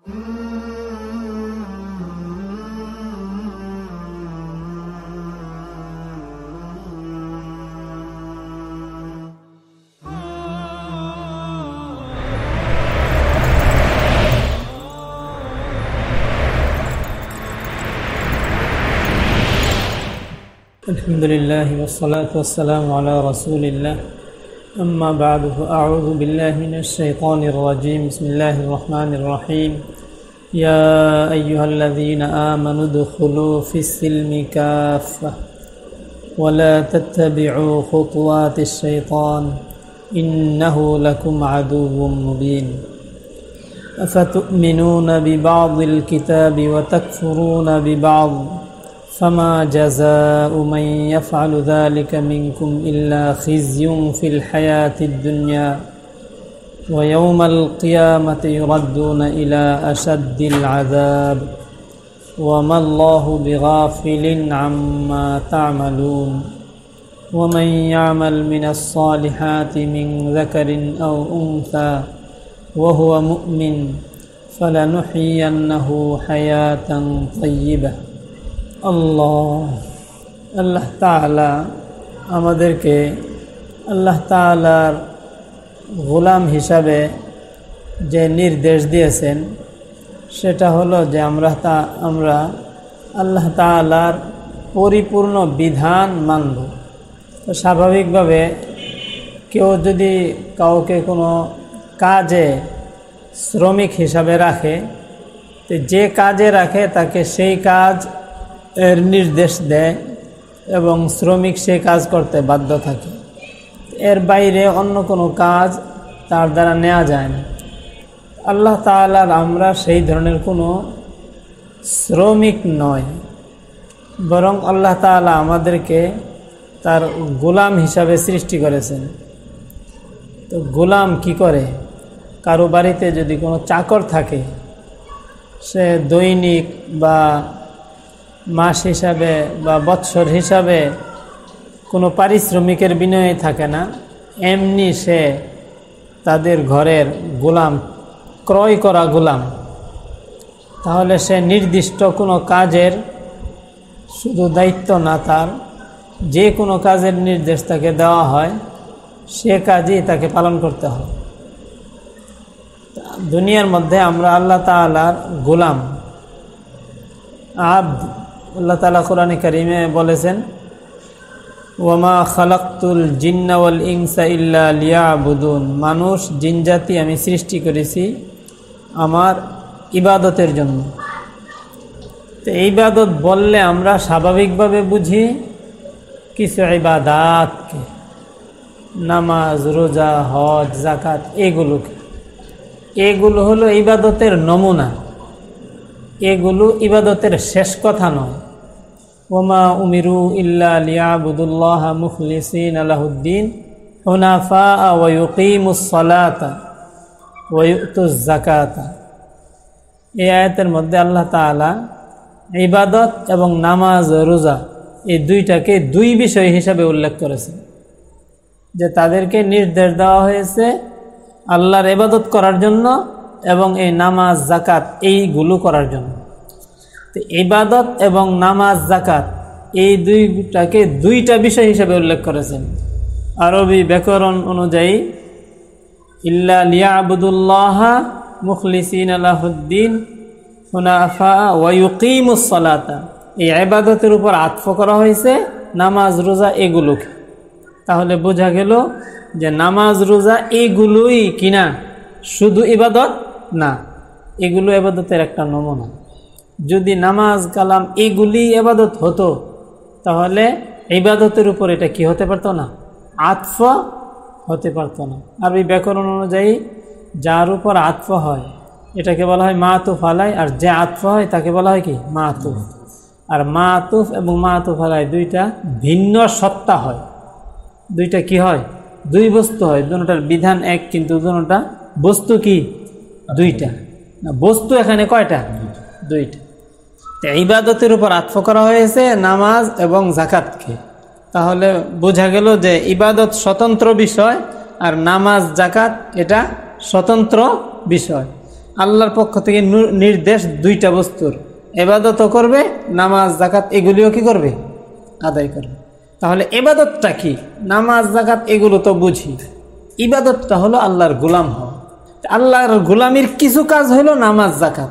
الحمد لله والصلاة والسلام على رسول الله. أما بعد فأعوذ بالله من الشيطان الرجيم. بسم الله الرحمن الرحيم. يا أيها الذين آمنوا ادخلوا في السلم كافة ولا تتبعوا خطوات الشيطان إنه لكم عدو مبين. أفتؤمنون ببعض الكتاب وتكفرون ببعض؟ فما جزاء من يفعل ذلك منكم إلا خزي في الحياة الدنيا ويوم القيامة يردون إلى أشد العذاب وما الله بغافل عما تعملون ومن يعمل من الصالحات من ذكر أو أنثى وهو مؤمن فلنحيينه حياة طيبة আল্লাহ। আল্লাহ তালা আমাদেরকে আল্লাহ তালার গোলাম হিসাবে যে নির্দেশ দিয়েছেন, সেটা হলো যে আমরা তা, আমরা আল্লাহ তালার পরিপূর্ণ বিধান মানব। তো স্বাভাবিকভাবে কেউ যদি কাউকে কোনো কাজে শ্রমিক হিসাবে রাখে, তো যে কাজে রাখে তাকে সেই কাজ এর নির্দেশ দেয় এবং শ্রমিক সে কাজ করতে বাধ্য থাকে। এর বাইরে অন্য কোনো কাজ তার দ্বারা নেওয়া যায় না। আল্লাহ তালার আমরা সেই ধরনের কোনো শ্রমিক নয়। বরং আল্লাহ তালা আমাদেরকে তার গোলাম হিসাবে সৃষ্টি করেছেন। তো গোলাম কি করে? কারও বাড়িতে যদি কোনো চাকর থাকে, সে দৈনিক বা মাস হিসাবে বা বৎসর হিসাবে কোনো পারিশ্রমিকের বিনয়ে থাকে না। এমনি সে তাদের ঘরের গোলাম, ক্রয় করা গোলাম। তাহলে সে নির্দিষ্ট কোনো কাজের শুধু দায়িত্ব না তার, যে কোনো কাজের নির্দেশ তাকে দেওয়া হয়, সে কাজই তাকে পালন করতে হয়। দুনিয়ার মধ্যে আমরা আল্লাহ তালার গোলাম আব আল্লাহ তালা কোরআন করিমে বলেছেন ওমা খালাক্তুল জিন্নাওয়াল ইংসা ইল্লা লিয়াবুদুন। মানুষ জিনজাতি আমি সৃষ্টি করেছি আমার ইবাদতের জন্য। তো ইবাদত বললে আমরা স্বাভাবিকভাবে বুঝি কিছু ইবাদাতকে, নামাজ, রোজা, হজ জাকাত এগুলোকে। এগুলো হলো ইবাদতের নমুনা। এগুলো ইবাদতের শেষ কথা নয়। ওমা উমিরু ইল্লা লিয়াবুদুল্লাহ মুখলিসিন আলাহুদ্দিন হুনাফা ওয়ুকিমুসলাতা ওয়ুতুজ জাকাতা এই আয়াতের মধ্যে আল্লাহ তালা ইবাদত এবং নামাজ রোজা এই দুইটাকে দুই বিষয় হিসাবে উল্লেখ করেছে যে তাদেরকে নির্দেশ দেওয়া হয়েছে আল্লাহর ইবাদত করার জন্য এবং এই নামাজ জাকাত এইগুলো করার জন্য। তো ইবাদত এবং নামাজ জাকাত এই দুইটাকে দুইটা বিষয় হিসাবে উল্লেখ করেছেন। আরবি ব্যাকরণ অনুযায়ী, ইল্লা লিয়া আবুদুল্লাহ মুখলিসিন আলাহুদ্দিন হুনাফা ওয়ুকিমুসলাতা এই আবাদতের উপর আত্ফ করা হয়েছে নামাজ, রোজা, এগুলোকে। তাহলে বোঝা গেল যে নামাজ, রোজা এইগুলোই কিনা? শুধু ইবাদত না, এগুলো এবাদতের একটা নমুনা। যদি নামাজ, কালাম এগুলি এবাদত হতো, তাহলে ইবাদতের উপর এটা কি হতে পারতো না? আতফ হতে পারতো না। আর এই ব্যাকরণ অনুযায়ী, যার উপর আতফা হয়, এটাকে বলা হয় মা আতুফ আলাই, আর যে আতফা হয়, তাকে বলা হয় কি? মা আতুফ আর মা আতুফ এবং মা আতুফ আলাই দুইটা ভিন্ন সত্তা হয়। দুইটা কি হয়? দুই বস্তু হয়। দুটার বিধান এক, কিন্তু দুটা বস্তু কি? দুইটা। না, বস্তু এখানে কয়টা? দুইটা। ইবাদতের উপর আত্ম করা হয়েছে নামাজ এবং জাকাতকে। তাহলে বোঝা গেল যে ইবাদত স্বতন্ত্র বিষয় আর নামাজ, জাকাত এটা স্বতন্ত্র বিষয়। আল্লাহর পক্ষ থেকে নির্দেশ দুইটা বস্তুর। এবাদতও করবে, নামাজ, জাকাত এগুলিও কি করবে? আদায় করবে। তাহলে এবাদতটা কি? নামাজ, জাকাত এগুলো তো বুঝি। ইবাদতটা হলো আল্লাহর গোলাম হওয়া। আল্লাহর গোলামির কিছু কাজ হলো নামাজ জাকাত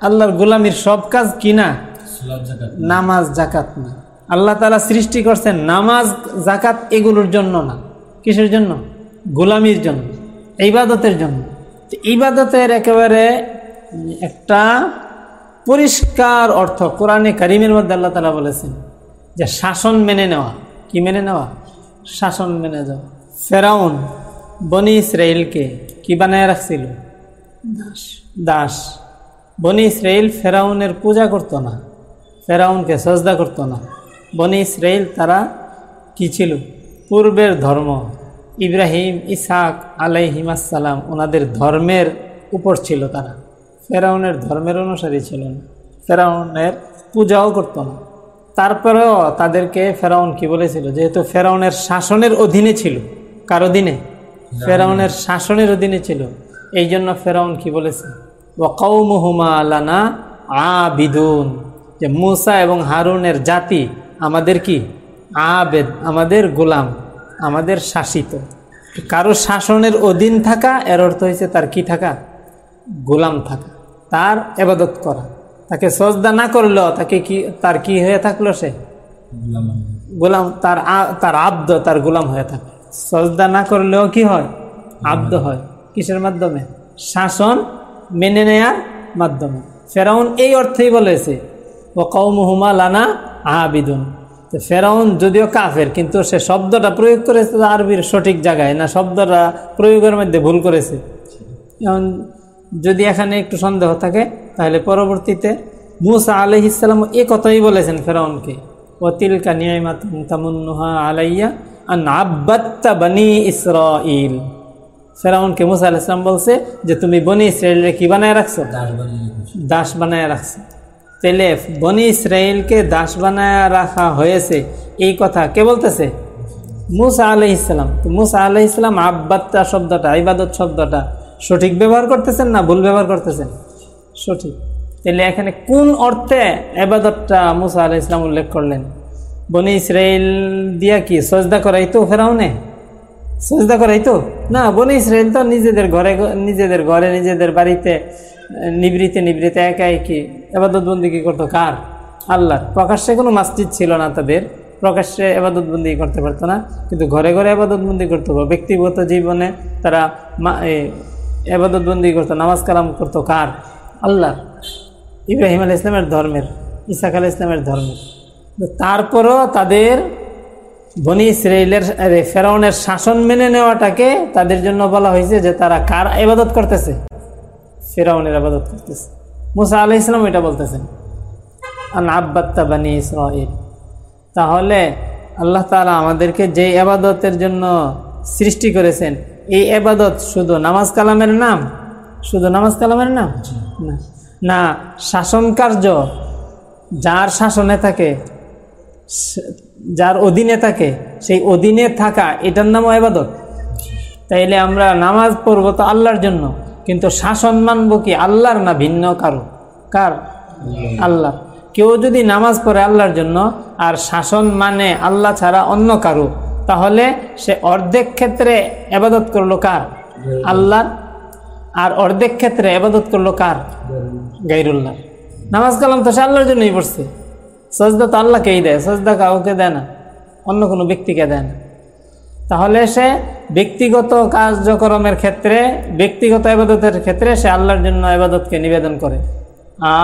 আল্লাহর গোলামির সব কাজ কি না? নামাজ জাকাত না। আল্লাহ তালা সৃষ্টি করছেন নামাজ জাকাত এগুলোর জন্য না। কিসের জন্য? গোলামির জন্য ইবাদতের জন্য। ইবাদতের একেবারে একটা পরিষ্কার অর্থ কোরআনে কারিমের মধ্যে আল্লাহ তালা বলেছেন যে শাসন মেনে নেওয়া। কি মেনে নেওয়া? শাসন মেনে যাওয়া। ফেরাউন বনি ইসরায়েলকে কি বানায় রাখছিল? দাস। দাস। বনি ইসরায়েল ফেরাউনের পূজা করতো না ফেরাউনকে সজদা করতো না। বনি ইসরায়েল তারা কি ছিল? পূর্বের ধর্ম। ইব্রাহিম ইসাক আলাইহিমাসালাম ওনাদের ধর্মের উপর ছিল তারা। ফেরাউনের ধর্মের অনুসারী ছিল না ফেরাউনের পূজাও করতো না। তারপরেও তাদেরকে ফেরাউন কি বলেছিল? যেহেতু ফেরাউনের শাসনের অধীনে ছিল। কার অধীনে? ফেরাউনের শাসনের অধীনে ছিল। এই জন্য ফেরাউন কি বলেছে? ওয়াকাউমুহুমা আলানা আবিদুন। যে মুসা এবং হারুনের জাতি আমাদের কি? আবেদ আমাদের গোলাম আমাদের শাসিত। কারও শাসনের অধীন থাকা এর অর্থ হয়েছে তার কি থাকা? গোলাম থাকা তার এবাদত করা। তাকে সজদা না করলেও তাকে কি তার কি হয়ে থাকল সে? গোলাম। তার তার আব্দ তার গোলাম হয়ে থাকে সজদা না করলেও কি হয়? আব্দ হয়। কিসের মাধ্যমে? শাসন মেনে নেয়ার মাধ্যমে। ফেরাউন এই অর্থেই বলেছে ও কৌমহুমা লানা আবিদুন। তো ফেরাউন যদিও কাফের, কিন্তু সে শব্দটা প্রয়োগ করেছে আরবির সঠিক জায়গায়, না শব্দটা প্রয়োগের মধ্যে ভুল করেছে। এখন যদি এখানে একটু সন্দেহ থাকে, তাহলে পরবর্তীতে মুসা আলহ ইসলাম এ কথাই বলেছেন ফেরাউনকে ও তিলকা নিয়ামাত তামুন্নুহা আলাইয়া আন আব্বাত্তা বানি ইসরাইল ফেরাউনকে মুসা আলাহ ইসলাম বলছে যে তুমি বনি ইসরায়েলকে কি বানায় রাখছো? দাস বানায় রাখছো। তাইলে বনি ইসরায়েলকে দাস বানায় রাখা হয়েছে। এই কথা কে বলতেছে? মুসা আলহ ইসলাম তো মুসা আলহ ইসলাম আব্বাত্তা শব্দটা ইবাদত শব্দটা সঠিক ব্যবহার করতেছেন না ভুল ব্যবহার করতেছেন? সঠিক। তাহলে এখানে কোন অর্থে এবাদতটা মুসা আলহ ইসলাম উল্লেখ করলেন? বনি ইসরায়েল দিয়া কি সজদা করাইতো ফেরাউনে? সজদা করাইতো? না, বনি ইসরায়েল তো নিজেদের ঘরে নিজেদের ঘরে, নিজেদের বাড়িতে, নিবৃতে নিবৃতে একা একই এবাদত বন্দি কি করতো? কার? আল্লাহ প্রকাশ্যে কোনো মসজিদ ছিল না তাদের। প্রকাশ্যে এবাদত বন্দি করতে পারতো না। কিন্তু ঘরে ঘরে এবাদত বন্দি করতো। ব্যক্তিগত জীবনে তারা এবাদত বন্দি করতো, নামাজ কালাম করতো। কার? আল্লাহ ইব্রাহিম আল ইসলামের ধর্মের ইসাক আল ইসলামের ধর্মের। তারপরও তাদের বনি ইসরায়েলের ফেরাউনের শাসন মেনে নেওয়াটাকে তাদের জন্য বলা হয়েছে যে তারা কার ইবাদত করতেছে? ফেরাউনের আবাদত করতেছে। মুসা আলাহ ইসলাম এটা বলতেছেন। আন আব্বাত্তা বানি ইসরাইল তাহলে আল্লাহ তাআলা আমাদেরকে যে এবাদতের জন্য সৃষ্টি করেছেন এই এবাদত শুধু নামাজ কালামের নাম? শুধু নামাজ কালামের নাম? না। না শাসন কার্য যার শাসনে থাকে যার অধীনে থাকে, সেই অধীনে থাকা, এটার নামও এবাদত তাইলে আমরা নামাজ পড়ব তো আল্লাহর জন্য, কিন্তু শাসন মানবো কি আল্লাহর না ভিন্ন কারও? কার? আল্লাহ। কেউ যদি নামাজ পড়ে আল্লাহর জন্য, আর শাসন মানে আল্লাহ ছাড়া অন্য কারও, তাহলে সে অর্ধেক ক্ষেত্রে এবাদত করল কার? আল্লাহ আর অর্ধেক ক্ষেত্রে এবাদত করল কার? গাইরুল্লাহ নামাজ কালাম তো সে আল্লাহর জন্যই পড়ছে। সজদা তো আল্লাহকেই দেয়, সজদা কাউকে দেয় না, অন্য কোনো ব্যক্তিকে দেয় না। তাহলে সে ব্যক্তিগত কার্যক্রমের ক্ষেত্রে, ব্যক্তিগত আবাদতের ক্ষেত্রে সে আল্লাহর জন্য আবাদতকে নিবেদন করে।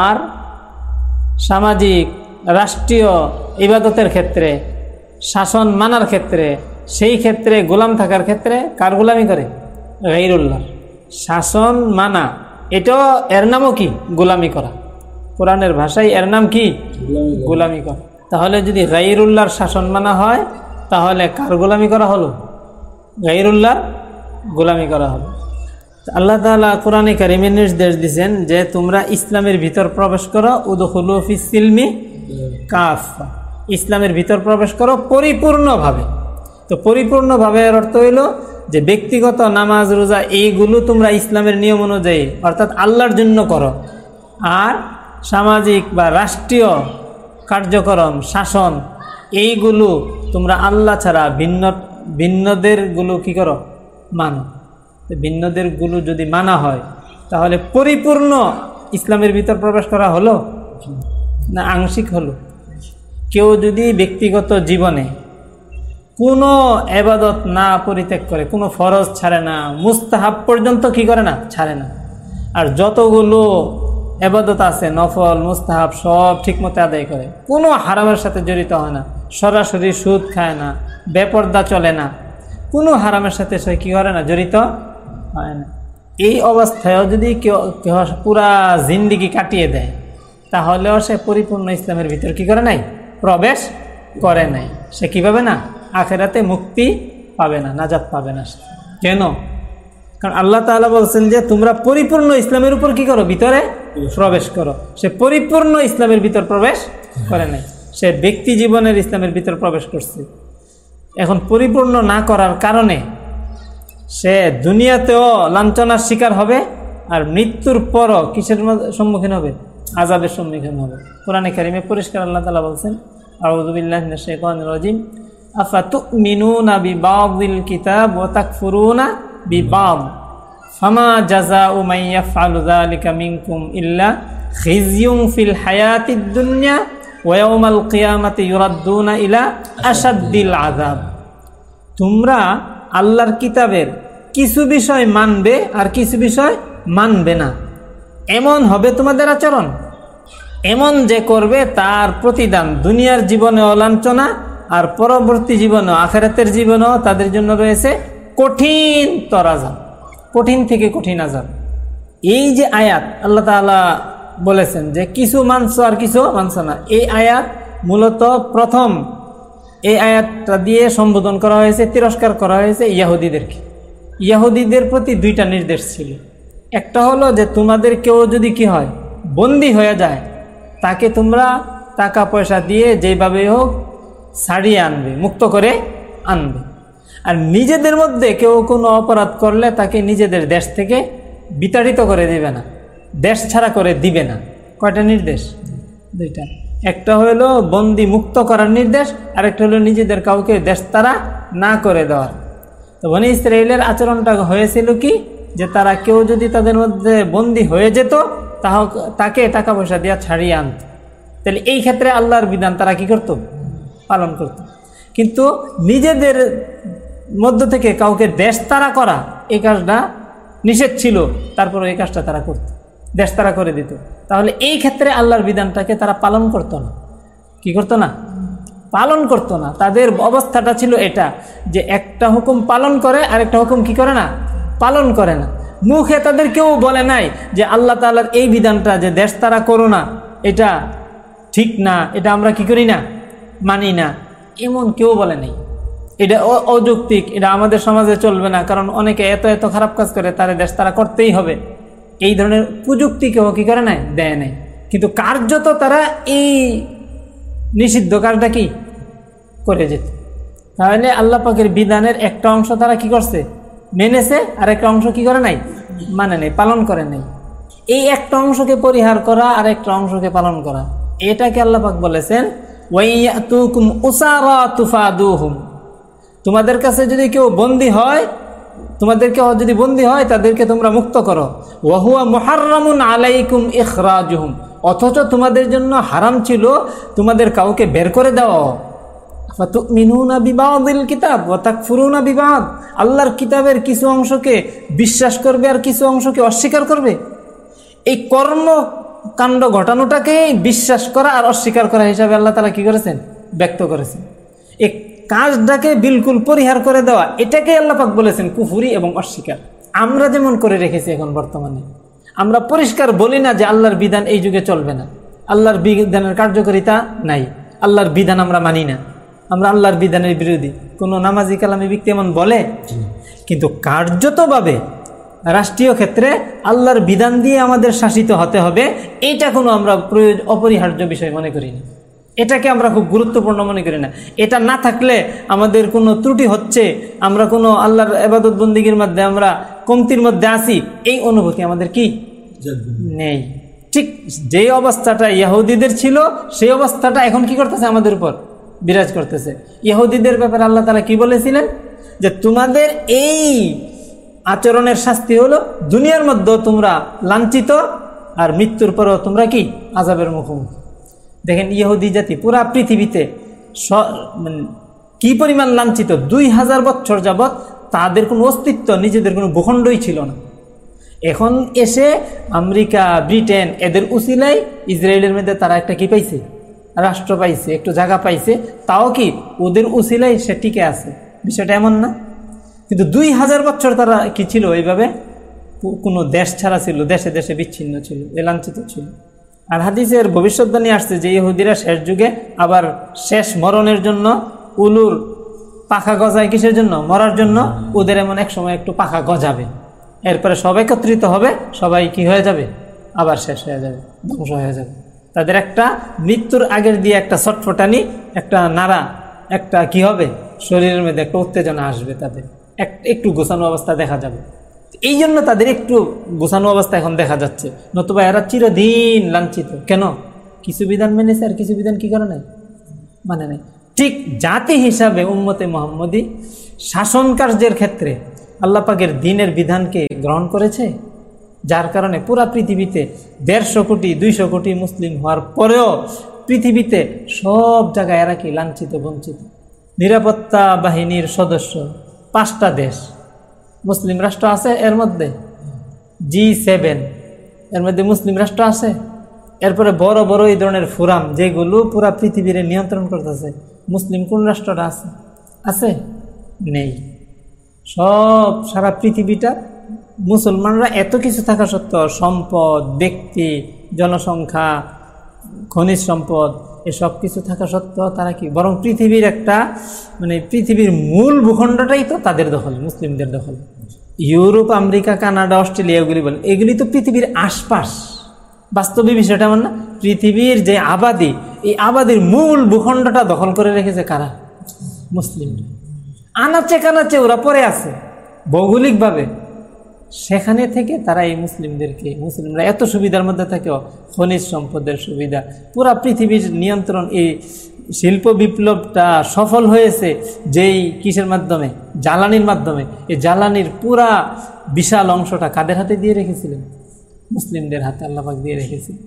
আর সামাজিক, রাষ্ট্রীয় ইবাদতের ক্ষেত্রে, শাসন মানার ক্ষেত্রে, সেই ক্ষেত্রে গোলাম থাকার ক্ষেত্রে কার গোলামি করে? গাইরুল্লাহ। শাসন মানা, এটাও এর নামও কি? গোলামি করা। কোরআনের ভাষায় এর নাম কি? গোলামি করা। তাহলে যদি গাইরুল্লাহর শাসন মানা হয় তাহলে কার গোলামি করা হলো? গাইরুল্লাহ গোলামি করা হলো। আল্লাহ তাআলা কোরআনে কারিমে নির্দেশ দিয়েছেন যে তোমরা ইসলামের ভিতর প্রবেশ করো উদখুলু ফি সিলমি কাফা ইসলামের ভিতর প্রবেশ করো পরিপূর্ণভাবে। তো পরিপূর্ণভাবে এর অর্থ হইল যে ব্যক্তিগত নামাজ রোজা এইগুলো তোমরা ইসলামের নিয়ম অনুযায়ী অর্থাৎ আল্লাহর জন্য করো। আর সামাজিক বা রাষ্ট্রীয় কার্যক্রম, শাসন, এইগুলো তোমরা আল্লাহ ছাড়া ভিন্ন, ভিন্নদেরগুলো কি করো? মানো। ভিন্নদেরগুলো যদি মানা হয়, তাহলে পরিপূর্ণ ইসলামের ভিতর প্রবেশ করা হলো? না, আংশিক হলো। কেউ যদি ব্যক্তিগত জীবনে কোনো এবাদত না পরিত্যাগ করে, কোনো ফরজ ছাড়ে না, মুস্তাহাব পর্যন্ত কি করে না? ছাড়ে না। আর যতগুলো এবাদত আছে, নফল, মুস্তাহাব সব ঠিকমতো আদায় করে। কোনো হারামের সাথে জড়িত হয় না। সরাসরি সুদ খায় না, বেপর্দা চলে না। কোনো হারামের সাথে সে কী করে না, জড়িত হয় না। এই অবস্থায়ও যদি কেউ কেউ পুরা জিন্দিগি কাটিয়ে দেয়, তাহলেও সে পরিপূর্ণ ইসলামের ভিতর কি করে নাই? প্রবেশ করে নাই। সে কী পাবে না? আখেরাতে মুক্তি পাবে না, নাজাত পাবে না কেন? কারণ আল্লাহ তাআলা বলছেন যে, তোমরা পরিপূর্ণ ইসলামের উপর কি করো? ভিতরে প্রবেশ করো। সে পরিপূর্ণ ইসলামের ভিতর প্রবেশ করে নাই। সে ব্যক্তি জীবনের ইসলামের ভিতর প্রবেশ করছে। এখন পরিপূর্ণ না করার কারণে সে দুনিয়াতেও লাঞ্ছনার শিকার হবে আর মৃত্যুর পরও কিসের সম্মুখীন হবে? আজাবের সম্মুখীন হবে। কোরআনে কারিমে পরিষ্কার আল্লাহ তালা বলছেন আউদুবিল্লাহ শেখান রাজিম। আফা তুমিনুনা বিবাদিল কিতাব ও তাক তাকফুরুনা বিবাদ ফামা জাজা উমাইয়া ফালুদালিকা মিনকুম ইল্লা খিজিউম ফিল হায়াতিদ দুনিয়া ওয়াউমাল কিয়ামাতি ইউরাদ্দুনা ইলা আসাদ্দিল আযাব। তোমরা আল্লাহর কিতাবের কিছু বিষয় মানবে আর কিছু বিষয় মানবে না। এমন হবে তোমাদের আচরণ। এমন যে করবে তার প্রতিদান দুনিয়ার জীবনে অলাঞ্চনা আর পরবর্তী জীবনে আখেরাতের জীবনেও তাদের জন্য রয়েছে কঠিন তরাজাব কঠিন থেকে কঠিন আজাব এই যে আয়াত, আল্লাহ তালা বলেছেন যে কিছু মানছ আর কিছু মানছ না। এই আয়াত মূলত প্রথম, এই আয়াতটা দিয়ে সম্বোধন করা হয়েছে, তিরস্কার করা হয়েছে ইয়াহুদিদেরকে। ইয়াহুদিদের প্রতি দুইটা নির্দেশ ছিল। একটা হলো যে তোমাদের কেউ যদি কি হয়, বন্দি হয়ে যায়, তাকে তোমরা টাকা পয়সা দিয়ে যেভাবে হোক ছাড়িয়ে আনবে, মুক্ত করে আনবে। আর নিজেদের মধ্যে কেউ কোনো অপরাধ করলে তাকে নিজেদের দেশ থেকে বিতাড়িত করে দেবে না। দেশ ছাড়া করে দিবে না। কয়টা নির্দেশ? দুইটা। একটা হলো বন্দি মুক্ত করার নির্দেশ আরেকটা হলো নিজেদের কাউকে দেশ তারা না করে দেওয়ার তো বনি ইসরায়েলের আচরণটা হয়েছিল কি? যে তারা কেউ যদি তাদের মধ্যে বন্দি হয়ে যেত তাহ তাকে টাকা পয়সা দিয়ে ছাড়িয়ে আনত। তাহলে এই ক্ষেত্রে আল্লাহর বিধান তারা কি করত? পালন করত। কিন্তু নিজেদের মধ্য থেকে কাউকে দেশ তারা করা এই কাজটা নিষেধ ছিল তারপর এই কাজটা তারা করত দেশ তারা করে দিত। তাহলে এই ক্ষেত্রে আল্লাহর বিধানটাকে তারা পালন করতো না। কি করতো না? পালন করতো না। তাদের অবস্থাটা ছিল এটা, যে একটা হুকুম পালন করে, আরেকটা হুকুম কি করে না? পালন করে না। মুখে তাদের কেউ বলে নাই যে আল্লাহ তাল্লার এই বিধানটা যে দেশ তারা করো না, এটা ঠিক না, এটা আমরা কি করি না? মানি না। এমন কেউ বলে নেই। এটা অযৌক্তিক, এটা আমাদের সমাজে চলবে না, কারণ অনেকে এত এত খারাপ কাজ করে, তার দেশ তারা করতেই হবে। এই ধরনের প্রযুক্তি কেউ কি করে নাই? দেয় নাই। কিন্তু কার্যত তারা এই নিষিদ্ধ কাজটা কি? করে যেত। তাহলে আল্লাহ পাকের বিধানের একটা অংশ তারা কি করছে? মেনেছে আর একটা অংশ কি করে নাই? মানে নেই, পালন করে নেই। এই একটা অংশকে পরিহার করা আর একটা অংশকে পালন করা। এটাকে আল্লাহ পাক বলেছেন তোমাদের কাছে যদি কেউ বন্দী হয় তোমাদেরকে যদি বন্দী হয়, তাদেরকে তোমরা মুক্ত করো। ওয়াহুয়া মোহারমুন আলাইকুম ইখরাজুহুম। অথচ তোমাদের জন্য হারাম ছিল তোমাদের কাউকে বের করে দেওয়া। মিনুনা বিবাদিল কিতাব তাক ফুরুনা বিবাদ। আল্লাহর কিতাবের কিছু অংশকে বিশ্বাস করবে আর কিছু অংশকে অস্বীকার করবে। এই কর্ম কাণ্ড ঘটানোটাকে বিশ্বাস করা আর অস্বীকার করা হিসাবে আল্লাহ তালা কি করেছেন? ব্যক্ত করেছেন। এই কাজটাকে বিলকুল পরিহার করে দেওয়া, এটাকে আল্লাপাক বলেছেন কুফুরি এবং অস্বীকার। আমরা যেমন করে রেখেছি এখন বর্তমানে, আমরা পরিষ্কার বলি না যে আল্লাহর বিধান এই যুগে চলবে না। আল্লাহর বিধানের কার্যকারিতা নাই, আল্লাহর বিধান আমরা মানি না। আমরা আল্লাহর বিধানের বিরোধী। কোনো নামাজি কালামী ব্যক্তি এমন বলে? কিন্তু কার্যতভাবে রাষ্ট্রীয় ক্ষেত্রে আল্লাহর বিধান দিয়ে আমাদের শাসিত হতে হবে এইটা কোনো আমরা প্রয়োজন অপরিহার্য বিষয় মনে করি না। এটাকে আমরা খুব গুরুত্বপূর্ণ মনে করি না। এটা না থাকলে আমাদের কোনো ত্রুটি হচ্ছে, আমরা কোনো আল্লাহর এবাদত বন্দিগির মধ্যে আমরা কমতির মধ্যে আসি এই অনুভূতি আমাদের কি? নেই। ঠিক যে অবস্থাটা ইয়াহুদিদের ছিল, সেই অবস্থাটা এখন কি করতেছে আমাদের উপর? বিরাজ করতেছে। ইয়াহুদিদের ব্যাপারে আল্লাহ তালা কি বলেছিলেন? যে তোমাদের এই আচরণের শাস্তি হলো দুনিয়ার মধ্যে তোমরা লাঞ্ছিত, আর মৃত্যুর পরও তোমরা কি? আজাবের মুখোমুখি। দেখেন ইহুদি জাতি, পুরা পৃথিবীতে মানে কি পরিমাণ লাঞ্ছিত? দুই হাজার বছর যাবৎ তাদের কোনো অস্তিত্ব, নিজেদের কোনো ভূখণ্ডই ছিল না। এখন এসে আমেরিকা, ব্রিটেন এদের উচিলাই ইসরায়েলের মধ্যে তারা একটা কি পাইছে? রাষ্ট্র পাইছে, একটু জায়গা পাইছে। তাও কি ওদের উচিলাই সে টিকে আছে? বিষয়টা এমন না। কিন্তু দুই হাজার বছর তারা কি ছিল? এইভাবে কোনো দেশ ছাড়া ছিল, দেশে দেশে বিচ্ছিন্ন ছিল, এ লাঞ্ছিত ছিল। আর হাদিসের ভবিষ্যৎবাণী আসছে যে ইহুদিরা শেষ যুগে আবার শেষ মরণের জন্য উলুর পাখা গজায় কিসের জন্য? মরার জন্য। ওদের এমন এক সময় একটু পাখা গজাবে। এরপরে সব একত্রিত হবে, সবাই কি হয়ে যাবে? আবার শেষ হয়ে যাবে, ধ্বংস হয়ে যাবে। তাদের একটা মৃত্যুর আগের দিয়ে একটা ছটফটানি, একটা নাড়া, একটা কি হবে? শরীরের মধ্যে একটা উত্তেজনা আসবে তাদের। এক, একটু গোছানো অবস্থা দেখা যাবে। এই জন্য তাদের একটু গোছানো অবস্থা এখন দেখা যাচ্ছে। নতুবা এরা চিরদিন লাঞ্ছিত। কেন? কিছু বিধান মেনেছে আর কিছু বিধান কি করে নাই? মানে নাই। ঠিক জাতি হিসাবে উম্মতে মোহাম্মদী শাসন কার্যের ক্ষেত্রে আল্লাপাকের দিনের বিধানকে গ্রহণ করেছে, যার কারণে পুরা পৃথিবীতে দেড়শো কোটি, দুইশো কোটি মুসলিম হওয়ার পরেও পৃথিবীতে সব জায়গায় এরা কি লাঞ্ছিত, বঞ্চিত? নিরাপত্তা বাহিনীর সদস্য, পাঁচটা দেশ। মুসলিম রাষ্ট্র আছে এর মধ্যে? জি সেভেন এর মধ্যে মুসলিম রাষ্ট্র আছে? এরপরে বড় বড় এই ধরনের ফোরাম যেগুলো পুরা পৃথিবীর নিয়ন্ত্রণ করতেছে, মুসলিম কোন রাষ্ট্রটা আছে? আছে? নেই। সব সারা পৃথিবীটা মুসলমানরা এত কিছু থাকা সত্ত্বেও সম্পদ, ব্যক্তি, জনসংখ্যা, খনিজ সম্পদ, এসব কিছু থাকা সত্ত্বেও তারা কি, বরং পৃথিবীর একটা মানে পৃথিবীর মূল ভূখণ্ডটাই তো তাদের দখল, মুসলিমদের দখল। ইউরোপ, আমেরিকা, কানাডা, অস্ট্রেলিয়া এগুলি বলে। এগুলি তো পৃথিবীর আশপাশ। বাস্তবে বিষয়টা আমার না, পৃথিবীর যে আবাদি, এই আবাদির মূল ভূখণ্ডটা দখল করে রেখেছে কারা? মুসলিম আনাচে কানাচে ওরা পরে আছে, ভৌগোলিকভাবে। সেখানে থেকে তারা এই মুসলিমদেরকে, মুসলিমরা এত সুবিধার মধ্যে থাকেও খনিজ সম্পদের সুবিধা। পুরা পৃথিবীর নিয়ন্ত্রণ এই শিল্প বিপ্লবটা সফল হয়েছে যেই কিসের মাধ্যমে? জ্বালানির মাধ্যমে। এই জ্বালানির পুরা বিশাল অংশটা কাদের হাতে দিয়ে রেখেছিলেন? মুসলিমদের হাতে আল্লাপাক দিয়ে রেখেছিলেন।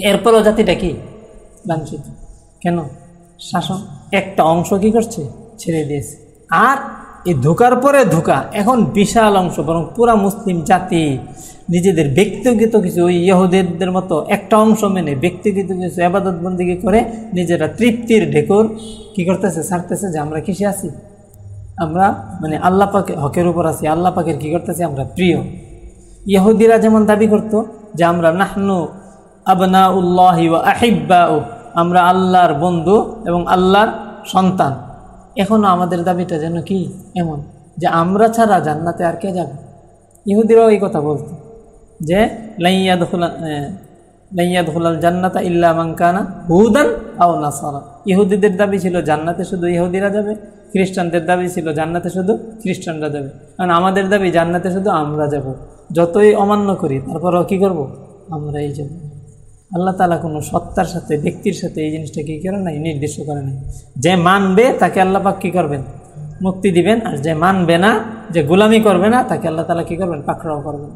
এরপরও জাতিটা কি? লাঞ্ছিত। কেন? শাসন। একটা অংশ কি করছে? ছেড়ে দিয়েছে। আর এই ধোকার পরে ধোকা, এখন বিশাল অংশ, বরং পুরা মুসলিম জাতি নিজেদের ব্যক্তিগত কিছু, ওই ইহুদের মতো একটা অংশ মেনে ব্যক্তিগত কিছু আবাদত বন্দিকে করে নিজেরা তৃপ্তির ঢেকুর কি করতেছে, ছাড়তেছে যে আমরা কিসে আছি? আমরা মানে আল্লাহ পাকে, হকের উপর আছি, আল্লাহ পাকের কী করতেছি, আমরা প্রিয়। ইহুদিরা যেমন দাবি করত যে আমরা নাহনু আবনা উল্লাহ আহিব্বা আমরা আল্লাহর বন্ধু এবং আল্লাহর সন্তান। এখনও আমাদের দাবিটা যেন কি? এমন যে আমরা ছাড়া জান্নাতে আর কে যাবে? ইহুদিরাও এই কথা বলত যে লাইয়াদ লাইয়াদ হুলাল জান্নাতা ইল্লা মাঙ্কানা হুদান আও নাসারা। ইহুদিদের দাবি ছিল জান্নাতে শুধু ইহুদিরা যাবে, খ্রিস্টানদের দাবি ছিল জান্নাতে শুধু খ্রিস্টানরা যাবে। কারণ আমাদের দাবি জান্নাতে শুধু আমরা যাব। যতই অমান্য করি, তারপরও কী করব? আমরাই যাব। আল্লাহ তালা কোনো সত্তার সাথে, ব্যক্তির সাথে এই জিনিসটা কী করে নাই? নির্দিষ্ট করে নাই। যে মানবে, তাকে আল্লাহ পাক কী করবেন? মুক্তি দিবেন। আর যে মানবে না, যে গোলামি করবে না, তাকে আল্লাহ তালা কী করবেন? পাকড়াও করবেন।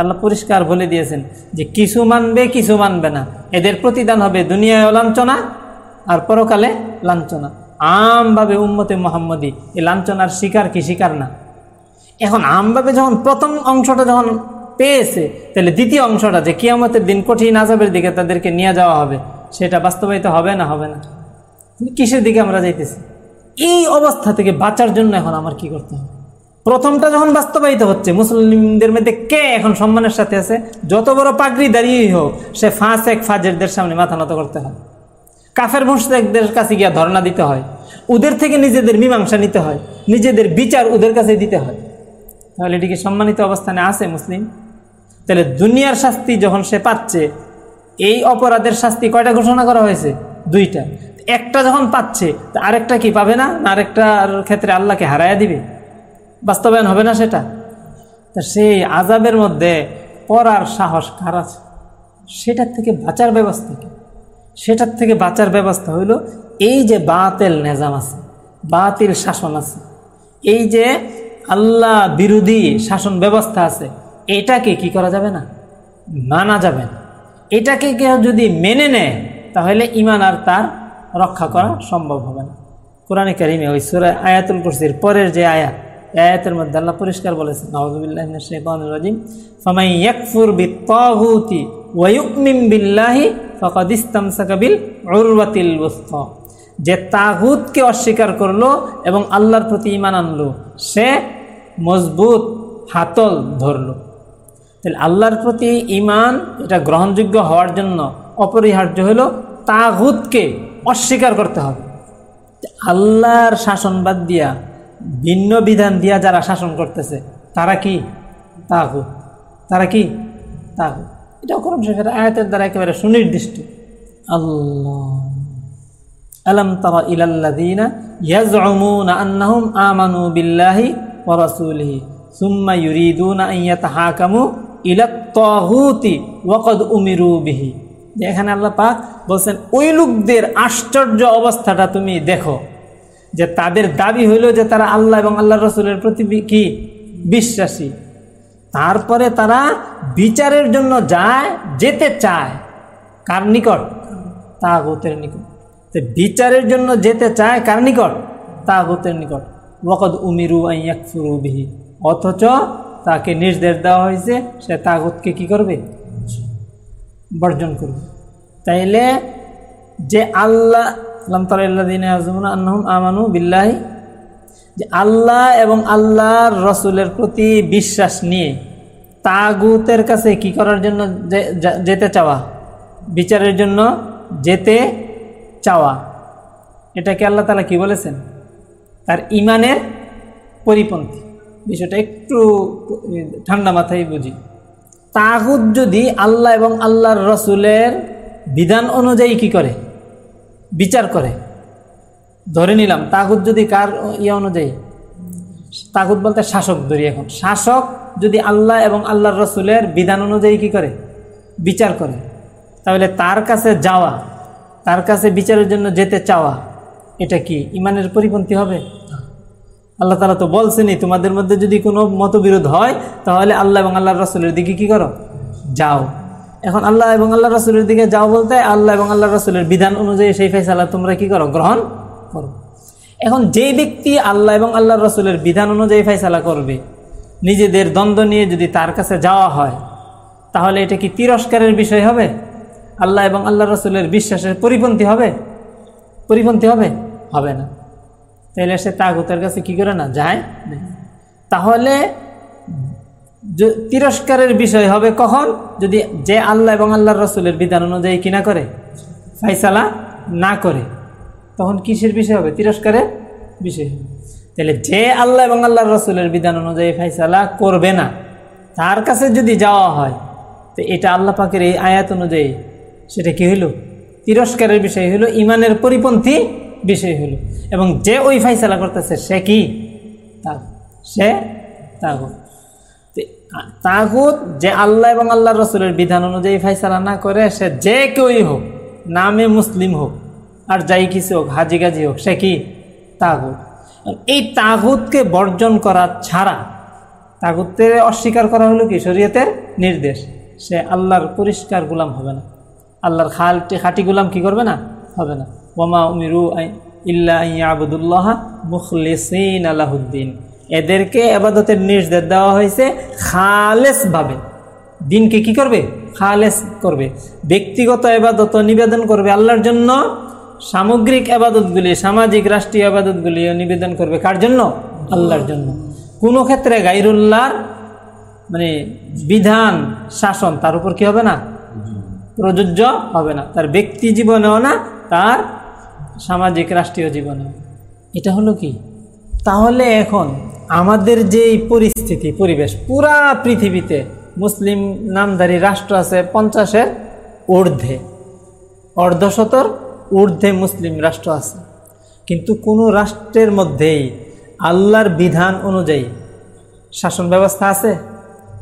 আল্লাহ পরিষ্কার বলে দিয়েছেন যে কিছু মানবে কিছু মানবে না। এদের প্রতিদান হবে দুনিয়ায় লাঞ্ছনা আর পরকালে লাঞ্ছনা। আমভাবে উম্মতে মোহাম্মদী, এই লাঞ্ছনার শিকার কি? শিকার না। এখন আমভাবে যখন প্রথম অংশটা যখন পেয়েছে, তাহলে দ্বিতীয় অংশটা যে কিয়ামতের দিন কঠিন আজাবের দিকে তাদেরকে নিয়ে যাওয়া হবে, সেটা বাস্তবায়িত হবে না হবে না? কিসের দিকে আমরা যাইতেছি? এই অবস্থা থেকে বাঁচার জন্য এখন আমার কি করতে হবে? প্রথমটা যখন বাস্তবায়িত হচ্ছে, মুসলিমদের মধ্যে কে এখন সম্মানের সাথে আছে? যত বড় পাগড়ি দাঁড়িয়েই হোক, সে ফাঁস এক ফাজেরদের সামনে মাথা নত করতে হয় কাফের মুশরেকদের কাছে গিয়া ধর্ণা দিতে হয়। ওদের থেকে নিজেদের মীমাংসা নিতে হয়। নিজেদের বিচার ওদের কাছে দিতে হয়। তাহলে এটিকে সম্মানিত অবস্থানে আছে মুসলিম? তাহলে দুনিয়ার শাস্তি যখন সে পাচ্ছে, এই অপরাধের শাস্তি কয়টা ঘোষণা করা হয়েছে? দুইটা। একটা যখন পাচ্ছে আরেকটা কি পাবে না? না আরেকটার ক্ষেত্রে আল্লাহকে হারাইয়া দিবে? বাস্তবায়ন হবে না সেটা? তা সেই আজাবের মধ্যে পড়ার সাহস কার আছে? সেটার থেকে বাঁচার ব্যবস্থা কি? সেটার থেকে বাঁচার ব্যবস্থা হইল এই যে বাতেল নেজাম আছে, বাতিল শাসন আছে, এই যে আল্লাহ বিরোধী শাসন ব্যবস্থা আছে এটাকে কি করা যাবে না? মানা যাবে না। এটাকে কেউ যদি মেনে নেয়, তাহলে ইমান আর তার রক্ষা করা সম্ভব হবে না। কোরআনে কারিমে ওই সুরা আয়াতুল কুরসির পরের যে আয়াত আয়াতের মধ্যে আল্লাহ পরিষ্কার বলেছেন নওয়াজুবিল্লাহিম ফামাই ইয়াকফুর বিত্তাগুতি ওয়া ইউমিন বিল্লাহি ফাকাদ ওয়াসতা। যে তাগুতকে অস্বীকার করল এবং আল্লাহর প্রতি ইমান আনলো, সে মজবুত হাতল ধরলো। তাহলে আল্লাহর প্রতি ইমান এটা গ্রহণযোগ্য হওয়ার জন্য অপরিহার্য হলো তাগুতকে অস্বীকার করতে হবে। আল্লাহর শাসন বাদ দিয়া ভিন্ন বিধান দিয়া যারা শাসন করতেছে, তারা কি? তাগুত। তারা কি? তাগুত। এটা করম শেখের আয়াতের দ্বারা একেবারে সুনির্দিষ্ট। আল্লাহ। আলম তারা ইলাল্লাযীনা ইয়াজউমুনা আন্নাহুম আমানু বিল্লাহি ওয়া রাসূলিহি সুম্মা ইউরিদুনা আন ইয়াতাহাকামু ইলা তাগুতি ওয়া উমিরু বিহি। এখানে আল্লাহ পাক বলছেন, ওই লোকদের আশ্চর্য অবস্থাটা তুমি দেখো। যে তাদের দাবি হইল যে তারা আল্লাহ এবং আল্লাহ রসুলের প্রতি কি? বিশ্বাসী। তারপরে তারা বিচারের জন্য যায়, যেতে চায়। কার নিকট? তাগুতের নিকট। তো বিচারের জন্য যেতে চায় কার নিকট? তাগুতের নিকট। ওকদ উমিরু আইয়াকফুরু বিহি। অথচ তাকে নির্দেশ দেওয়া হয়েছে, সে তাগুতকে কি করবে? বর্জন করবে। তাইলে যে আল্লাহ আন্নাহুম আমানু বিল্লাহি, যে আল্লাহ এবং আল্লাহর রসুলের প্রতি বিশ্বাস নিয়ে তাগুতের কাছে কি করার জন্য যেতে চাওয়া? বিচারের জন্য যেতে চাওয়া। এটাকে আল্লাহ তালা কি বলেছেন? তার ইমানের পরিপন্থী। বিষয়টা একটু ঠান্ডা মাথায় বুঝি। তাগুত যদি আল্লাহ এবং আল্লাহর রসুলের বিধান অনুযায়ী কি করে? বিচার করে? ধরে নিলাম, তাগুত যদি কার ইয়ে অনুযায়ী? তাগুত বলতে শাসক ধরি এখন। শাসক যদি আল্লাহ এবং আল্লাহর রসুলের বিধান অনুযায়ী কি করে? বিচার করে। তাহলে তার কাছে যাওয়া, তার কাছে বিচারের জন্য যেতে চাওয়া, এটা কি ইমানের পরিপন্থী হবে? আল্লাহ তালা তো বলছেনই, তোমাদের মধ্যে যদি কোনো মতবিরোধ হয়, তাহলে আল্লাহ এবং আল্লাহ রসুলের দিকে কি করো? যাও। এখন আল্লাহ এবং আল্লাহ রসুলের দিকে যাও বলতে আল্লাহ এবং আল্লাহ রসুলের বিধান অনুযায়ী সেই ফেসালা তোমরা কি করো? গ্রহণ করো। এখন যেই ব্যক্তি আল্লাহ এবং আল্লাহ রসুলের বিধান অনুযায়ী ফেসালা করবে, নিজেদের দ্বন্দ্ব নিয়ে যদি তার কাছে যাওয়া হয়, তাহলে এটা কি তিরস্কারের বিষয় হবে? আল্লাহ এবং আল্লাহ রসুলের বিশ্বাসের পরিপন্থী হবে? পরিপন্থী হবে? হবে না। তাহলে সে তাগুতের কাছে কি করে না? যায়? তাহলে তিরস্কারের বিষয় হবে কখন? যদি যে আল্লাহ এবং আল্লাহর রসুলের বিধান অনুযায়ী কিনা করে? ফাইসালা না করে। তখন কিসের বিষয় হবে? তিরস্কারের বিষয় হবে। তাহলে যে আল্লাহ এবং আল্লাহর রসুলের বিধান অনুযায়ী ফাইসালা করবে না, তার কাছে যদি যাওয়া হয়, তো এটা আল্লাহ পাকের এই আয়াত অনুযায়ী সেটা কি হইল? তিরস্কারের বিষয় হইল ইমানের পরিপন্থী বিষয় হলো এবং যে ওই ফাইসালা করতেছে, সে কি? সে তাগুত। তাগুত যে আল্লাহ এবং আল্লাহ রসুলের বিধান অনুযায়ী ফাইসালা না করে, সে যে কেউই হোক, নামে মুসলিম হোক, আর যাই কিছু হোক, হাজি গাজি হোক, সে কি? তাগুত। এই তাগুতকে বর্জন করা ছাড়া তাগুতের অস্বীকার করা হলো কি? শরীয়তের নির্দেশ। সে আল্লাহর পরিষ্কার গুলাম হবে না। আল্লাহর খালটি, খাটি গুলাম কি করবে না? হবে না। ওমা উমিরু ইল্লা আবদুল্লাহ মুখলিসিন আলাহুদ্দিন এদেরকে আবাদতের নির্দেশ দেওয়া হয়েছে খালেসভাবে। দিনকে কি করবে? খালেস করবে। ব্যক্তিগত আবাদত নিবেদন করবে আল্লাহর জন্য। সামগ্রিক আবাদতগুলি, সামাজিক, রাষ্ট্রীয় আবাদতগুলি নিবেদন করবে কার জন্য? আল্লাহর জন্য। কোনো ক্ষেত্রে গাইরুল্লাহর মানে বিধান, শাসন তার উপর কি হবে না? প্রযোজ্য হবে না। তার ব্যক্তি জীবনেও না, তার সামাজিক রাষ্ট্রীয় জীবনে। এটা হলো কি? তাহলে এখন আমাদের যেই পরিস্থিতি পরিবেশ পুরা পৃথিবীতে মুসলিম নামধারী রাষ্ট্র আছে পঞ্চাশের ঊর্ধ্বে। অর্ধশতর ঊর্ধ্বে মুসলিম রাষ্ট্র আছে। কিন্তু কোনো রাষ্ট্রের মধ্যেই আল্লাহর বিধান অনুযায়ী শাসন ব্যবস্থা আছে?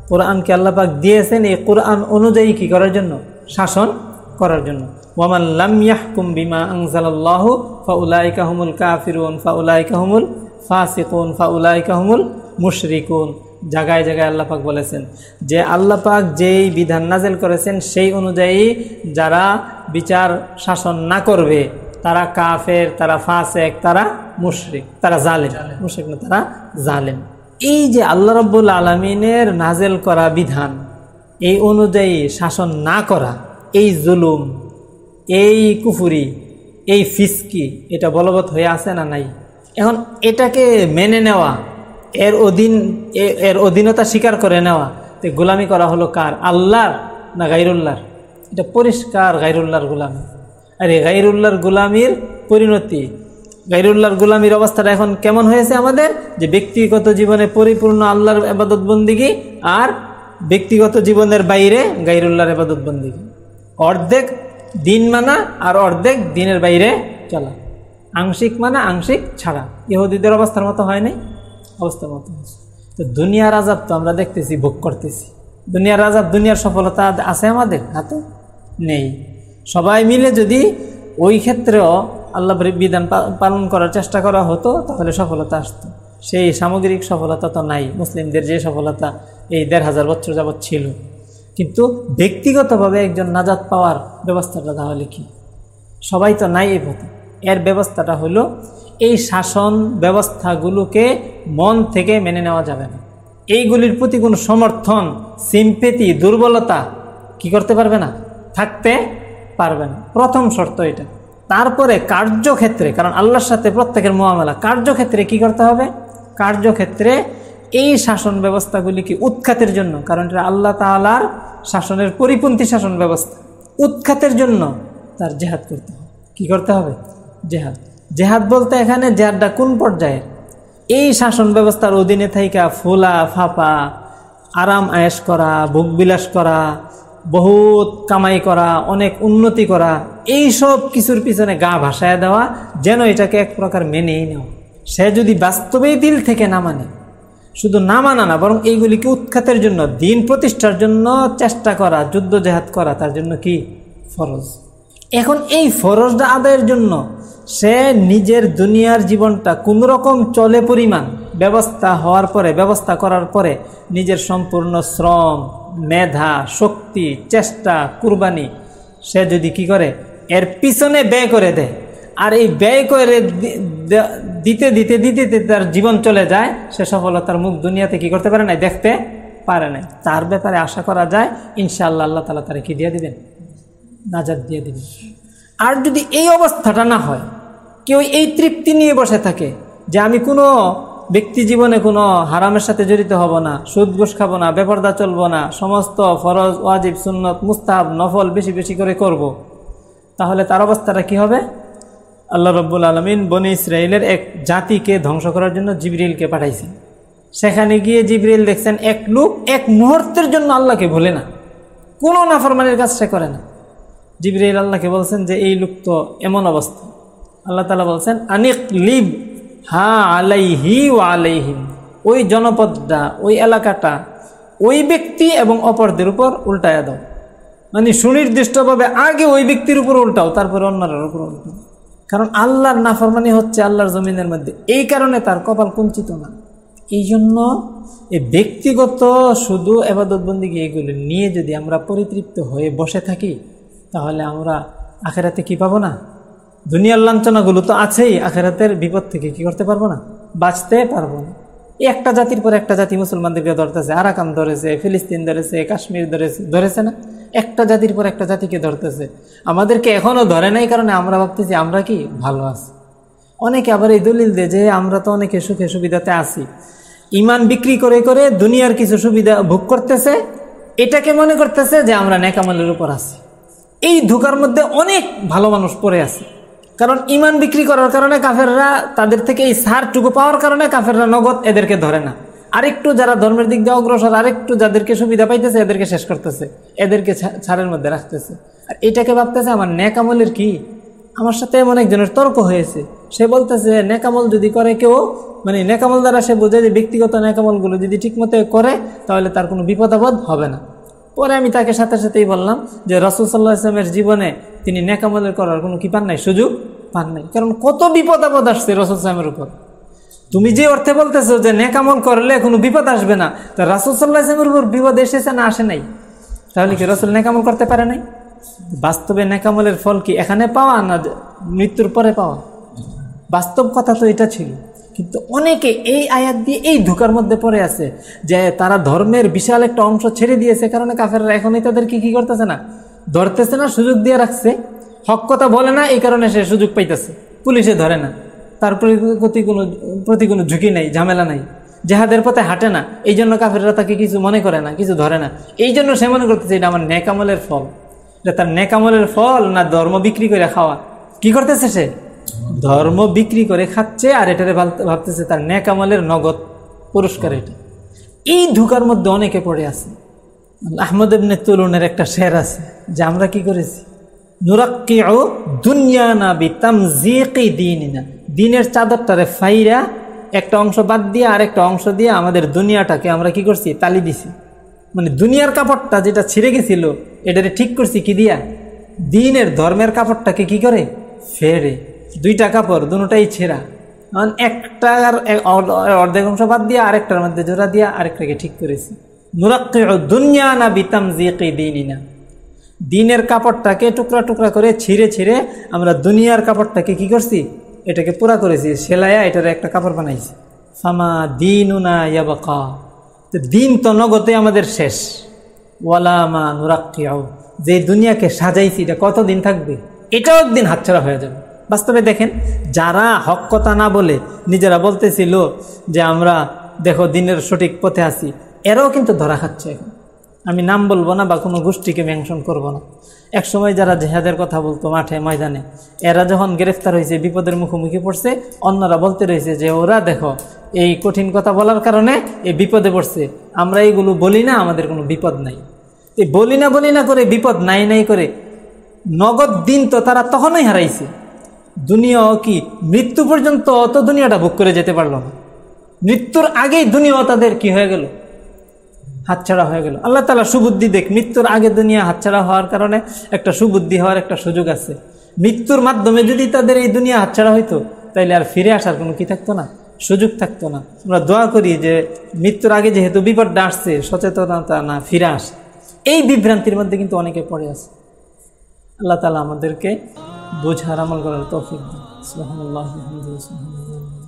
কোরআনকে আল্লাপাক দিয়েছেন এই কোরআন অনুযায়ী কি করার জন্য? শাসন করার জন্য। ওয়ামান লামিয়াহকুম বিমা আংজালাল্লাহ ফাউলাইকা হুমুল কাফিরুন, ফাউলাইকা হুমুল ফাসিকুন, ফাউলাইকা হুমুল মুশরিকুন। জায়গায় জায়গায় আল্লাপাক বলেছেন যে আল্লাপাক যেই বিধান নাজেল করেছেন সেই অনুযায়ী যারা বিচার শাসন না করবে, তারা কাফের, তারা ফাসেক, তারা মুশরিক, তারা জালেম। মুশরিক না, তারা জালেম। এই যে আল্লাহ রব্বুল আলমিনের নাজেল করা বিধান, এই অনুযায়ী শাসন না করা এই জুলুম, এই কুফুরি, এই ফিসকি, এটা বলবৎ হয়ে আছে না নাই? এখন এটাকে মেনে নেওয়া, এর অধীন এর অধীনতা স্বীকার করে নেওয়া, তো গোলামি করা হলো কার? আল্লাহর না গাইরুল্লাহর? এটা পরিষ্কার গাইরুল্লাহর গোলামি। আর এই গাইরুল্লাহর গোলামির পরিণতি, গাইরুল্লাহর গোলামির অবস্থাটা এখন কেমন হয়েছে আমাদের? যে ব্যক্তিগত জীবনে পরিপূর্ণ আল্লাহর আবাদত বন্দিগি আর ব্যক্তিগত জীবনের বাইরে গাইরুল্লাহর আবাদত বন্দিগি অর্ধেক দিন মানা আর অর্ধেক দিনের বাইরে চলা। আংশিক মানা, আংশিক ছাড়া। ইহুদিদের অবস্থার মতো হয় নাই? অবস্থার মতো তো দুনিয়ার আজাব তো আমরা দেখতেছি, ভোগ করতেছি। দুনিয়ার আজাব দুনিয়ার সফলতা আছে আমাদের? হাতে নেই। সবাই মিলে যদি ওই ক্ষেত্রেও আল্লাহ বিধান পালন করার চেষ্টা করা হতো, তাহলে সফলতা আসতো। সেই সামগ্রিক সফলতা তো নাই। মুসলিমদের যে সফলতা এই দেড় হাজার বছর যাবৎ ছিল। কিন্তু ব্যক্তিগতভাবে একজন নাজাত পাওয়ার ব্যবস্থাটা তাহলে কি? সবাই তো নাই এই পথে। এর ব্যবস্থাটা হলো এই শাসন ব্যবস্থাগুলোকে মন থেকে মেনে নেওয়া যাবে না। এইগুলির প্রতি কোনো সমর্থন সিম্পেতি দুর্বলতা কি করতে পারবে না? থাকতে পারবে না। প্রথম শর্ত এটা। তারপরে কার্যক্ষেত্রে, কারণ আল্লাহর সাথে প্রত্যেকের মোয়ামেলা। কার্যক্ষেত্রে কি করতে হবে? কার্যক্ষেত্রে এই শাসন ব্যবস্থাগুলিকে উৎখাতের জন্য? কারণ এটা আল্লাহ তালার শাসনের পরিপন্থী শাসন ব্যবস্থা। উৎখাতের জন্য তার জেহাদ করতে হবে। কী করতে হবে? জেহাদ। জেহাদ বলতে এখানে জেহাদটা কোন পর্যায়ে? এই শাসন ব্যবস্থার অধীনে থাইকা ফোলা, ফাপা, আরাম আয়েস করা ভোগবিলাস করা, বহুত কামাই করা, অনেক উন্নতি করা, এই সব কিছুর পিছনে গা ভাসায় দেওয়া যেন এটাকে এক প্রকার মেনেই নেওয়া। সে যদি বাস্তবেই দিল থেকে না মানে শুধু না মানা না, বরং এইগুলিকে উৎখাতের জন্য, দিন প্রতিষ্ঠার জন্য চেষ্টা করা, যুদ্ধ জেহাদ করা, তার জন্য কি? ফরজ। এখন এই ফরজটা আদায়ের জন্য সে নিজের দুনিয়ার জীবনটা রকম চলে পরিমাণ, ব্যবস্থা হওয়ার পরে, ব্যবস্থা করার পরে নিজের সম্পূর্ণ শ্রম, মেধা, শক্তি, চেষ্টা, কুরবানি, সে যদি কি করে? এর পিছনে ব্যয় করে দেয়। আর এই ব্যয় করে দিতে দিতে দিতে দিতে তার জীবন চলে যায়। সে সফলতার মুখ দুনিয়াতে কি করতে পারে না দেখতে পারে না তার ব্যাপারে আশা করা যায়, ইনশাআল্লাহ আল্লাহ তালা তারা কি দিয়ে দিবেন? নাজাদ দিয়ে দিবেন। আর যদি এই অবস্থাটা না হয়, কেউ এই তৃপ্তি নিয়ে বসে থাকে যে আমি কোনো ব্যক্তি জীবনে কোনো হারামের সাথে জড়িত হব না, সুদ ঘুষ খাব না, বেপরদা চলবো না, সমস্ত ফরজ, ওয়াজিব, সুন্নত, মুস্তাহাব, নফল বেশি বেশি করে করব। তাহলে তার অবস্থাটা কি হবে? আল্লাহ রব্বুল আলমিন বনি ইসরায়েলের এক জাতিকে ধ্বংস করার জন্য জিবরিলকে পাঠাইছেন। সেখানে গিয়ে জিবরিল দেখছেন এক লোক এক মুহূর্তের জন্য আল্লাহকে ভুলে না। কোনো নাফরমানের কাজ সে করে না। জিবরিল আল্লাহকে বলছেন যে, এই লোক তো এমন অবস্থা। আল্লাহ তালা বলছেন, আনিক লিব হা আলাইহি ও আলাইহিম। ওই জনপদটা, ওই এলাকাটা, ওই ব্যক্তি এবং অপরদের উপর উল্টায় দাও। মানে সুনির্দিষ্টভাবে আগে ওই ব্যক্তির উপর উল্টাও, তারপরে অন্যরার উপর উল্টাও। কারণ আল্লাহর নাফরমানি হচ্ছে আল্লাহর জমিনের মধ্যে। এই কারণে তার কপাল কুঞ্চিত না। এই জন্য এই ব্যক্তিগত শুধু এবাদতবন্দিকে এগুলো নিয়ে যদি আমরা পরিতৃপ্ত হয়ে বসে থাকি, তাহলে আমরা আখেরাতে কি পাবো না? দুনিয়ার লাঞ্ছনাগুলো তো আছেই, আখেরাতের বিপদ থেকে কি করতে পারব না? বাঁচতে পারব না। একটা জাতির পর একটা জাতি মুসলমানদেরকে ধরতেছে, আরাকান ধরেছে, ফিলিস্তিন ধরেছে, কাশ্মীর ধরেছে ধরেছে না? একটা জাতির পর একটা জাতিকে ধরতেছে। আমাদেরকে এখনও ধরে নাই কারণে আমরা ভাবতেছি, আমরা কি ভালো আছি? অনেকে আবার এই দলিল দেয় যে আমরা তো অনেকে সুখে সুবিধাতে আছি। ইমান বিক্রি করে করে দুনিয়ার কিছু সুবিধা ভোগ করতেছে, এটাকে মনে করতেছে যে আমরা নেকামালের উপর আছি। এই ধোকার মধ্যে অনেক ভালো মানুষ পড়ে আছে। কারণ ইমান বিক্রি করার কারণে কাফেররা তাদের থেকে এই সারটুকু পাওয়ার কারণে কাফেররা নগদ এদেরকে ধরে না। আরেকটু যারা ধর্মের দিক দিয়ে অগ্রসর, আরেকটু যাদেরকে সুবিধা পাইতেছে, এদেরকে শেষ করতেছে, এদেরকে ছাড়ের মধ্যে রাখতেছে। আর এটাকে ভাবতেছে, আমার ন্যাক আমলের কি? আমার সাথে এমন একজনের তর্ক হয়েছে। সে বলতেছে নেকামল যদি করে কেউ মানে নেকামল দ্বারা সে বোঝে যে ব্যক্তিগত নেকামলগুলো যদি ঠিকমতো করে, তাহলে তার কোনো বিপদাবোধ হবে না। পরে আমি তাকে সাথে সাথেই বললাম যে, রসুল সাল্লাহ ইসলামের জীবনে তিনি নেকামলের করার কোনো কি পান নাই? সুযোগ পান নাই। কারণ কত বিপদ আপদ আসছে রসুল সালামের উপর। তুমি যে অর্থে বলতেছো যে নেকামল করলে কোনো বিপদ আসবে না, তা রাসুল সাল্লাহ ইসলামের উপর বিপদ এসেছে না আসে নাই? তাহলে কি রসুল নেকামল করতে পারে নাই? বাস্তবে নেকামলের ফল কি এখানে পাওয়া না মৃত্যুর পরে পাওয়া? বাস্তব কথা তো এটা ছিল। কিন্তু অনেকে এই আয়াত দিয়ে এই ধোকার মধ্যে পড়ে আছে যে তারা ধর্মের বিশাল একটা অংশ ছেড়ে দিয়েছে, কারণে কাফেররা এখনই তাদের কি কি করতেছে না? ধরতেছে না, সুযোগ দিয়ে রাখছে। হক কথা বলে না, এই কারণে সে সুযোগ পাইতেছে। পুলিশে ধরে না। তার প্রতি কোনো প্রতি কোনো ঝুঁকি নাই, ঝামেলা নাই। জেহাদের পথে হাঁটে না। এই জন্য কাফেররা তাকে কিছু মনে করে না, কিছু ধরে না। এই জন্য সে মনে করতেছে, এটা আমার নেকামলের ফল। এটা তার নেকামলের ফল না ধর্ম বিক্রি করে খাওয়া? কি করতেছে সে? ধর্ম বিক্রি করে খাচ্ছে আর এটারে ভাবতেছে তার নেকামলের নগদ পুরস্কার এটা। এই ধোকার মধ্যে অনেকে পড়ে আছে। আহমদ ইবনে তুলনের একটা শের আছে, যে আমরা কি করেছি? নুরাক্কি ও দুনিয়া না বিতাম দিন দিনের চাদরটারে ফাইরা একটা অংশ বাদ দিয়ে আরেকটা অংশ দিয়ে আমাদের দুনিয়াটাকে আমরা কি করছি? তালি দিছি। মানে দুনিয়ার কাপড়টা যেটা ছিঁড়ে গেছিল, এটারে ঠিক করছি কি দিয়া? দিনের ধর্মের কাপড়টাকে কি করে? ফেরে দুইটা কাপড়, দুটাই ছেঁড়া। কারণ একটার অর্ধেক অংশ বাদ দিয়ে আরেকটার মধ্যে জোড়া দিয়ে আরেকটাকে ঠিক করেছি। নুরাক্কি দুনিয়া না বিতাম দিনের কাপড়টাকে টুকরা টুকরা করে ছিঁড়ে ছিঁড়ে আমরা দুনিয়ার কাপড়টাকে কি করছি? এটাকে পুরা করেছি, সেলাইয়া এটার একটা কাপড় বানাইছি। ফামা দিন তো দিন তো নগতে আমাদের শেষ। ওয়ালামা নুরাক্কিয়াও যে দুনিয়াকে সাজাইছি, এটা কতদিন থাকবে? এটাও একদিন হাতছাড়া হয়ে যাবে। বাস্তবে দেখেন, যারা হক কথা না বলে নিজেরা বলতেছিল যে আমরা, দেখো, দিনের সঠিক পথে আছি। এরাও কিন্তু ধরা খাচ্ছে এখন। আমি নাম বলব না বা কোনো গোষ্ঠীকে মেনশন করব না। এক সময় যারা জেহাদের কথা বলতো মাঠে, ময়দানে, এরা যখন গ্রেফতার হয়েছে, বিপদের মুখোমুখি পড়ছে, অন্যরা বলতে রয়েছে যে, ওরা দেখো, এই কঠিন কথা বলার কারণে এই বিপদে পড়ছে। আমরা এইগুলো বলি না, আমাদের কোনো বিপদ নাই। এই বলি না বলি না করে বিপদ নাই নাই করে নগদ দিন তো তারা তখনই হারাইছে। দুনিয়াও কি মৃত্যু পর্যন্ত অত দুনিয়াটা ভোগ করে যেতে পারল না। মৃত্যুর আগেই দুনিয়াও তাদের কি হয়ে গেল? হাতছাড়া হয়ে গেল। আল্লাহ তালা সুবুদ্ধি দেখ, মৃত্যুর আগে দুনিয়া হাতছাড়া হওয়ার কারণে একটা সুবুদ্ধি হওয়ার একটা সুযোগ আছে। মৃত্যুর মাধ্যমে যদি তাদের এই দুনিয়া হাতছাড়া হইতো, তাইলে আর ফিরে আসার কোনো কি থাকতো না? সুযোগ থাকতো না। আমরা দোয়া করি যে মৃত্যুর আগে যেহেতু বিপদটা আসছে, সচেতনতা না ফিরে আসে। এই বিভ্রান্তির মধ্যে কিন্তু অনেকে পড়ে আছে। আল্লাহ তালা আমাদেরকে বোঝার আমল করার তৌফিক দিন।